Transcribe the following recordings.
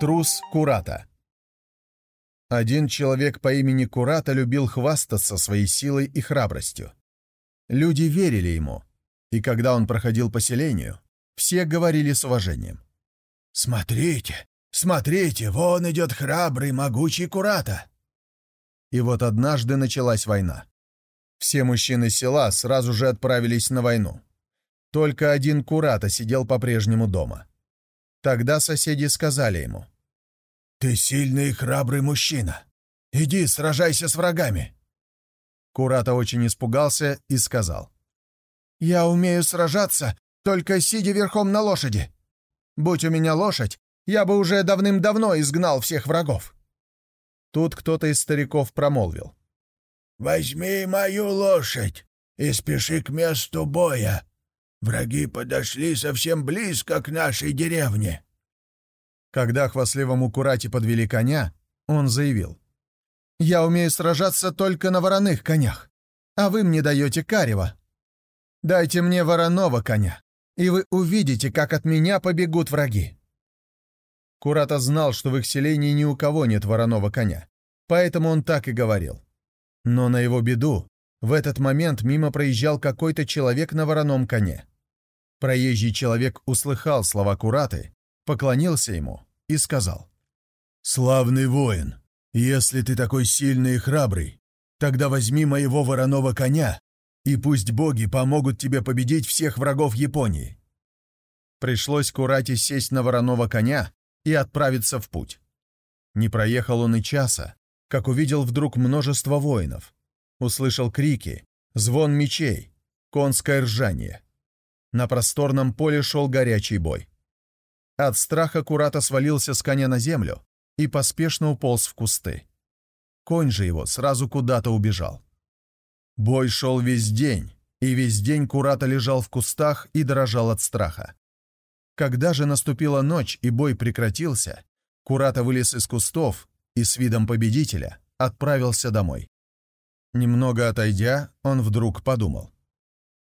Трус Курата Один человек по имени Курата любил хвастаться своей силой и храбростью. Люди верили ему, и когда он проходил по селению, все говорили с уважением. «Смотрите, смотрите, вон идет храбрый, могучий Курата!» И вот однажды началась война. Все мужчины села сразу же отправились на войну. Только один Курата сидел по-прежнему дома. Тогда соседи сказали ему. «Ты сильный и храбрый мужчина. Иди, сражайся с врагами». Курата очень испугался и сказал. «Я умею сражаться, только сидя верхом на лошади. Будь у меня лошадь, я бы уже давным-давно изгнал всех врагов». Тут кто-то из стариков промолвил. «Возьми мою лошадь и спеши к месту боя. Враги подошли совсем близко к нашей деревне». Когда хвастливому Курате подвели коня, он заявил. «Я умею сражаться только на вороных конях, а вы мне даете карева. Дайте мне вороного коня, и вы увидите, как от меня побегут враги». Курата знал, что в их селении ни у кого нет вороного коня, поэтому он так и говорил. Но на его беду в этот момент мимо проезжал какой-то человек на вороном коне. Проезжий человек услыхал слова Кураты, поклонился ему и сказал. «Славный воин, если ты такой сильный и храбрый, тогда возьми моего вороного коня, и пусть боги помогут тебе победить всех врагов Японии». Пришлось Курате сесть на вороного коня и отправиться в путь. Не проехал он и часа, как увидел вдруг множество воинов. Услышал крики, звон мечей, конское ржание. На просторном поле шел горячий бой. От страха Курата свалился с коня на землю и поспешно уполз в кусты. Конь же его сразу куда-то убежал. Бой шел весь день, и весь день Курата лежал в кустах и дрожал от страха. Когда же наступила ночь и бой прекратился, Курата вылез из кустов и с видом победителя отправился домой. Немного отойдя, он вдруг подумал.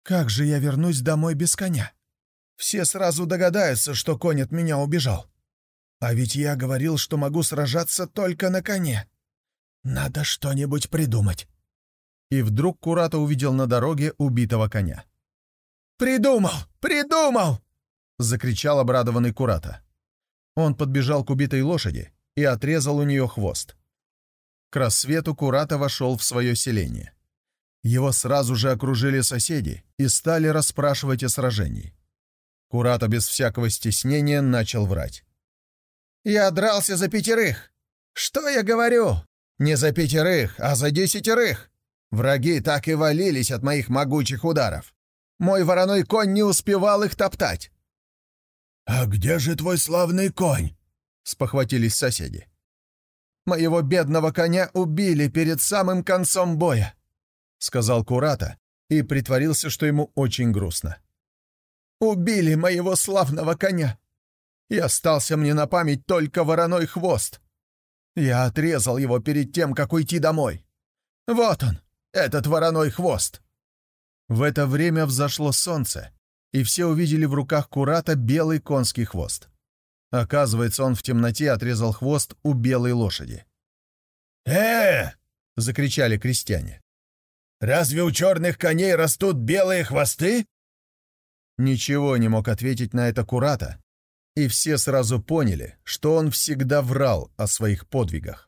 Как же я вернусь домой без коня? Все сразу догадаются, что конь от меня убежал. А ведь я говорил, что могу сражаться только на коне. Надо что-нибудь придумать. И вдруг Курата увидел на дороге убитого коня. «Придумал! Придумал!» — закричал обрадованный Курата. Он подбежал к убитой лошади и отрезал у нее хвост. К рассвету Курата вошел в свое селение. Его сразу же окружили соседи и стали расспрашивать о сражении. Курата без всякого стеснения начал врать. «Я дрался за пятерых! Что я говорю? Не за пятерых, а за десятерых! Враги так и валились от моих могучих ударов. Мой вороной конь не успевал их топтать!» «А где же твой славный конь?» — спохватились соседи. «Моего бедного коня убили перед самым концом боя. — сказал Курата и притворился, что ему очень грустно. «Убили моего славного коня, и остался мне на память только вороной хвост. Я отрезал его перед тем, как уйти домой. Вот он, этот вороной хвост». В это время взошло солнце, и все увидели в руках Курата белый конский хвост. Оказывается, он в темноте отрезал хвост у белой лошади. «Э!» — закричали крестьяне. Разве у черных коней растут белые хвосты?» Ничего не мог ответить на это Курата, и все сразу поняли, что он всегда врал о своих подвигах.